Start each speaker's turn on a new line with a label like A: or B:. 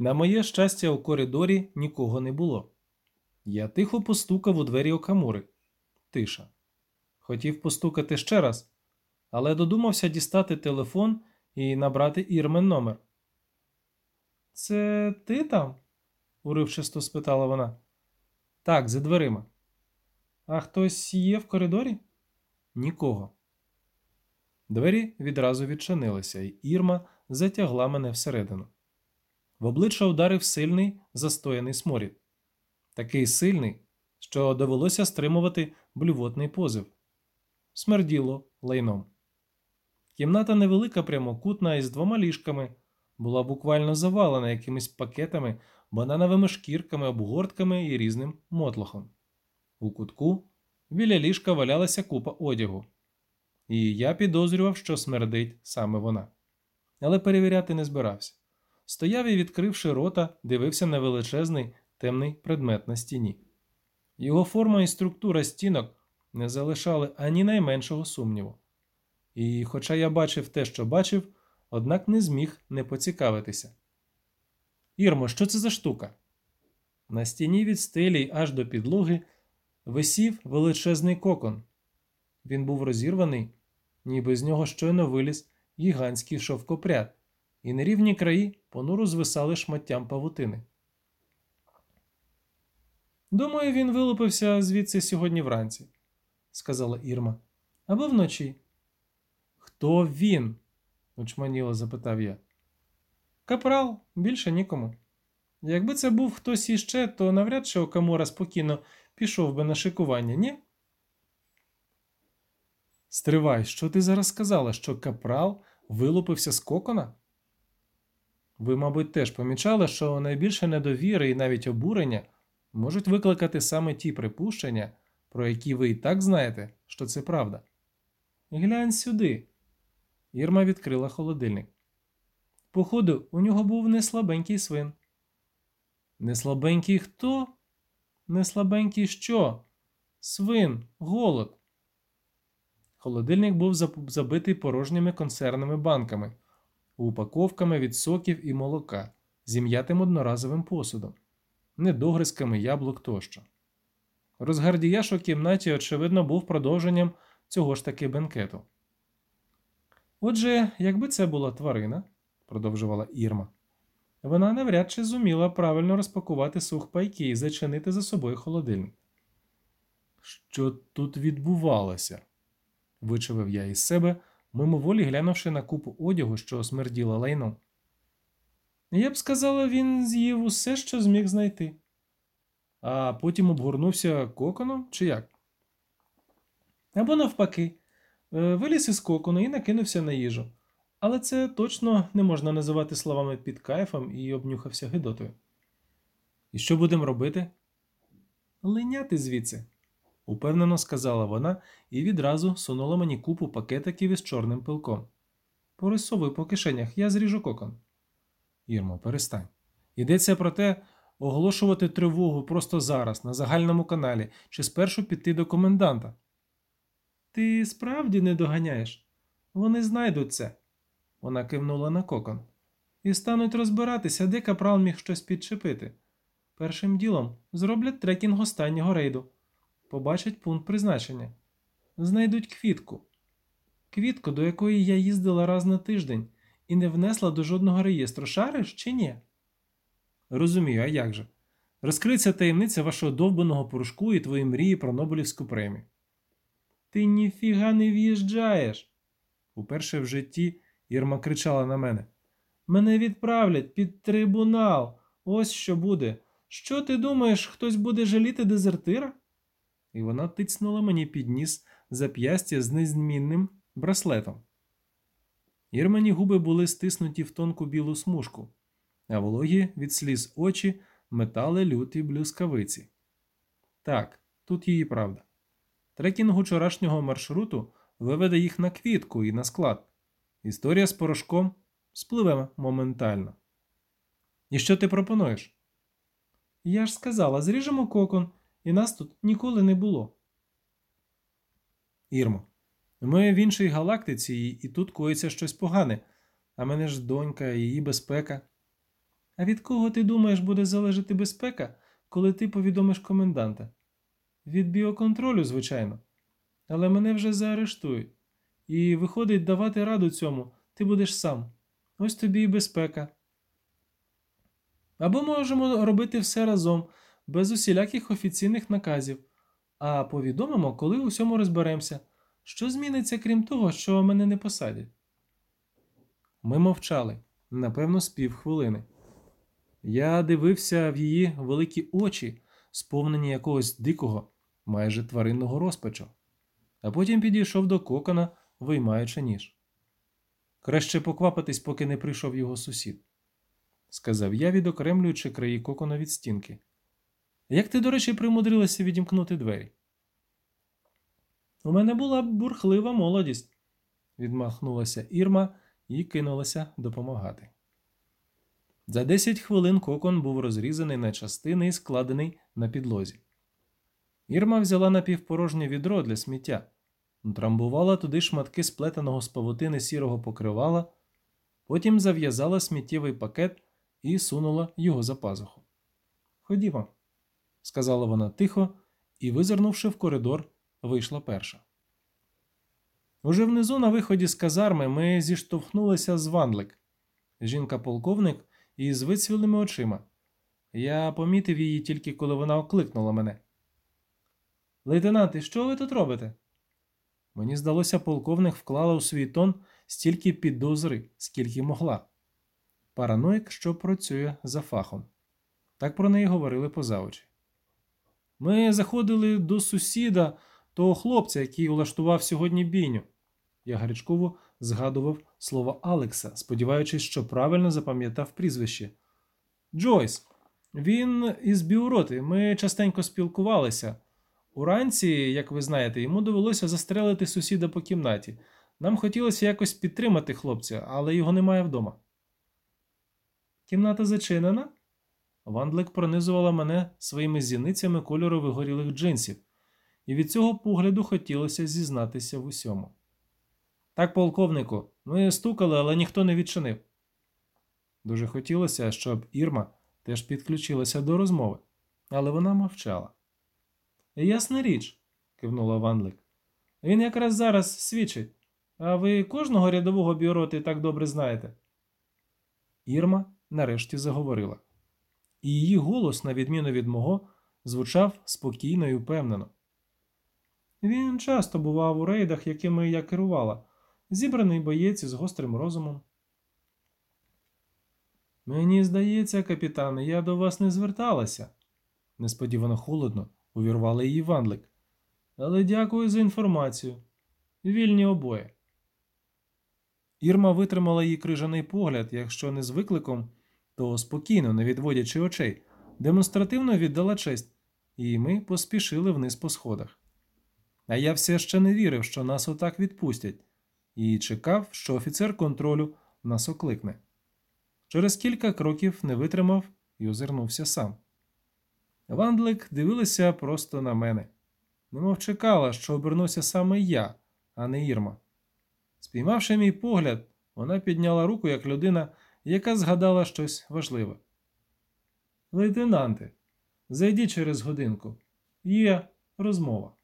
A: На моє щастя, у коридорі нікого не було. Я тихо постукав у двері окамури. Тиша. Хотів постукати ще раз, але додумався дістати телефон і набрати Ірмен номер. Це ти там? уривчасто спитала вона. Так, за дверима. А хтось є в коридорі? Нікого. Двері відразу відчинилися, і Ірма затягла мене всередину. В обличчя ударив сильний застояний сморід. Такий сильний, що довелося стримувати блювотний позив. Смерділо лайном. Кімната невелика, прямокутна із двома ліжками, була буквально завалена якимись пакетами, банановими шкірками, обгортками і різним мотлохом. У кутку біля ліжка валялася купа одягу, і я підозрював, що смердить саме вона. Але перевіряти не збирався. Стояв і, відкривши рота, дивився на величезний темний предмет на стіні. Його форма і структура стінок не залишали ані найменшого сумніву. І, хоча я бачив те, що бачив, однак не зміг не поцікавитися. Ірмо, що це за штука? На стіні від стелі аж до підлоги висів величезний кокон. Він був розірваний, ніби з нього щойно виліз гігантський шовкопряд, і нерівні краї понуро звисали шматтям павутини. Думаю, він вилупився звідси сьогодні вранці, сказала Ірма. Або вночі. Хто він? очманіло запитав я. Капрал, більше нікому. Якби це був хтось іще, то навряд чи Окамура спокійно пішов би на шикування, ні? Стривай, що ти зараз сказала, що капрал вилупився з кокона? Ви, мабуть, теж помічали, що найбільше недовіри і навіть обурення можуть викликати саме ті припущення, про які ви і так знаєте, що це правда. Глянь сюди. Ірма відкрила холодильник. Походу, у нього був неслабенький свин. Неслабенький хто? Неслабенький що? Свин, голод. Холодильник був забитий порожніми консервними банками, упаковками від соків і молока, зім'ятим одноразовим посудом, недогризками яблук тощо. Розгардіяш у кімнаті, очевидно, був продовженням цього ж таки бенкету. Отже, якби це була тварина, продовжувала Ірма, вона навряд чи зуміла правильно розпакувати сухпайки і зачинити за собою холодильник. Що тут відбувалося? вичавив я із себе, мимоволі глянувши на купу одягу, що смерділа лайном. Я б сказала, він з'їв усе, що зміг знайти, а потім обгорнувся коконом чи як? Або навпаки, е, виліз із кокону і накинувся на їжу. Але це точно не можна називати словами під кайфом і обнюхався Гидотою. І що будемо робити? Линяти звідси упевнено сказала вона і відразу сунула мені купу пакетиків із чорним пилком. Порисовуй по кишенях, я зріжу кокон. Ірмо, перестань. Йдеться про те, оголошувати тривогу просто зараз, на загальному каналі, чи спершу піти до коменданта. Ти справді не доганяєш? Вони знайдуть це. Вона кивнула на кокон. І стануть розбиратися, де капрал міг щось підчепити. Першим ділом зроблять трекінг останнього рейду побачать пункт призначення, знайдуть квітку. Квітку, до якої я їздила раз на тиждень і не внесла до жодного реєстру, шариш чи ні? Розумію, а як же? Розкриться таємниця вашого довбаного порошку і твої мрії про Нобелівську премію. Ти ніфіга не в'їжджаєш. Уперше в житті Ірма кричала на мене. Мене відправлять під трибунал. Ось що буде. Що ти думаєш, хтось буде жаліти дезертира? І вона тицнула мені під ніс зап'ястя з незмінним браслетом. Ірмані губи були стиснуті в тонку білу смужку, а вологі від сліз очі метали люті блюскавиці. Так, тут її правда. Трекінг вчорашнього маршруту виведе їх на квітку і на склад. Історія з порошком спливе моментально. І що ти пропонуєш? Я ж сказала, зріжемо кокон і нас тут ніколи не було. Ірмо, ми в іншій галактиці, і тут коїться щось погане, а мене ж донька, її безпека. А від кого ти думаєш буде залежати безпека, коли ти повідомиш коменданта? Від біоконтролю, звичайно. Але мене вже заарештують. І виходить, давати раду цьому ти будеш сам. Ось тобі і безпека. Або можемо робити все разом, без усіляких офіційних наказів, а повідомимо, коли у всьому розберемося, що зміниться, крім того, що мене не посадять. Ми мовчали, напевно, з півхвилини. Я дивився в її великі очі, сповнені якогось дикого, майже тваринного розпачу, а потім підійшов до кокона, виймаючи ніж. Краще поквапитись, поки не прийшов його сусід, сказав я, відокремлюючи краї кокона від стінки. Як ти, до речі, примудрилася відімкнути двері? У мене була бурхлива молодість, відмахнулася Ірма і кинулася допомагати. За 10 хвилин кокон був розрізаний на частини і складений на підлозі. Ірма взяла напівпорожнє відро для сміття, трамбувала туди шматки сплетеного з павутини сірого покривала, потім зав'язала сміттєвий пакет і сунула його за пазуху. Ходімо, сказала вона тихо і, визирнувши в коридор, вийшла перша. Уже внизу на виході з казарми ми зіштовхнулися з Ванлик. Жінка-полковник із вицвілими очима. Я помітив її тільки коли вона окликнула мене. Лейтенанти, що ви тут робите? Мені здалося, полковник вклала у свій тон стільки підозри, скільки могла. Параноїк, що працює за фахом. Так про неї говорили поза очі. Ми заходили до сусіда, того хлопця, який улаштував сьогодні бійню. Я гарячково згадував слово Алекса, сподіваючись, що правильно запам'ятав прізвище. Джойс. Він із біуроти. Ми частенько спілкувалися. Уранці, як ви знаєте, йому довелося застрелити сусіда по кімнаті. Нам хотілося якось підтримати хлопця, але його немає вдома. Кімната зачинена? Вандлик пронизувала мене своїми зіницями кольору вигорілих джинсів, і від цього погляду хотілося зізнатися в усьому. Так, полковнику, ми стукали, але ніхто не відчинив. Дуже хотілося, щоб Ірма теж підключилася до розмови, але вона мовчала. Ясна річ, кивнула Ванлик. Він якраз зараз свідчить. А ви кожного рядового біороти так добре знаєте? Ірма нарешті заговорила, і її голос, на відміну від мого, звучав спокійно і впевнено. Він часто бував у рейдах, якими я керувала, зібраний боєць із гострим розумом. Мені здається, капітане, я до вас не зверталася, несподівано холодно увірвала її Ванлик. Але дякую за інформацію. Вільні обоє. Ірма витримала її крижаний погляд, якщо не з викликом, то спокійно, не відводячи очей, демонстративно віддала честь, і ми поспішили вниз по сходах. А я все ще не вірив, що нас отак відпустять, і чекав, що офіцер контролю нас окликне. Через кілька кроків не витримав і озирнувся сам. Вандлик дивилася просто на мене, немов чекала, що обернуся саме я, а не Ірма. Спіймавши мій погляд, вона підняла руку як людина, яка згадала щось важливе. Лейтенанте, зайдіть через годинку. Є розмова.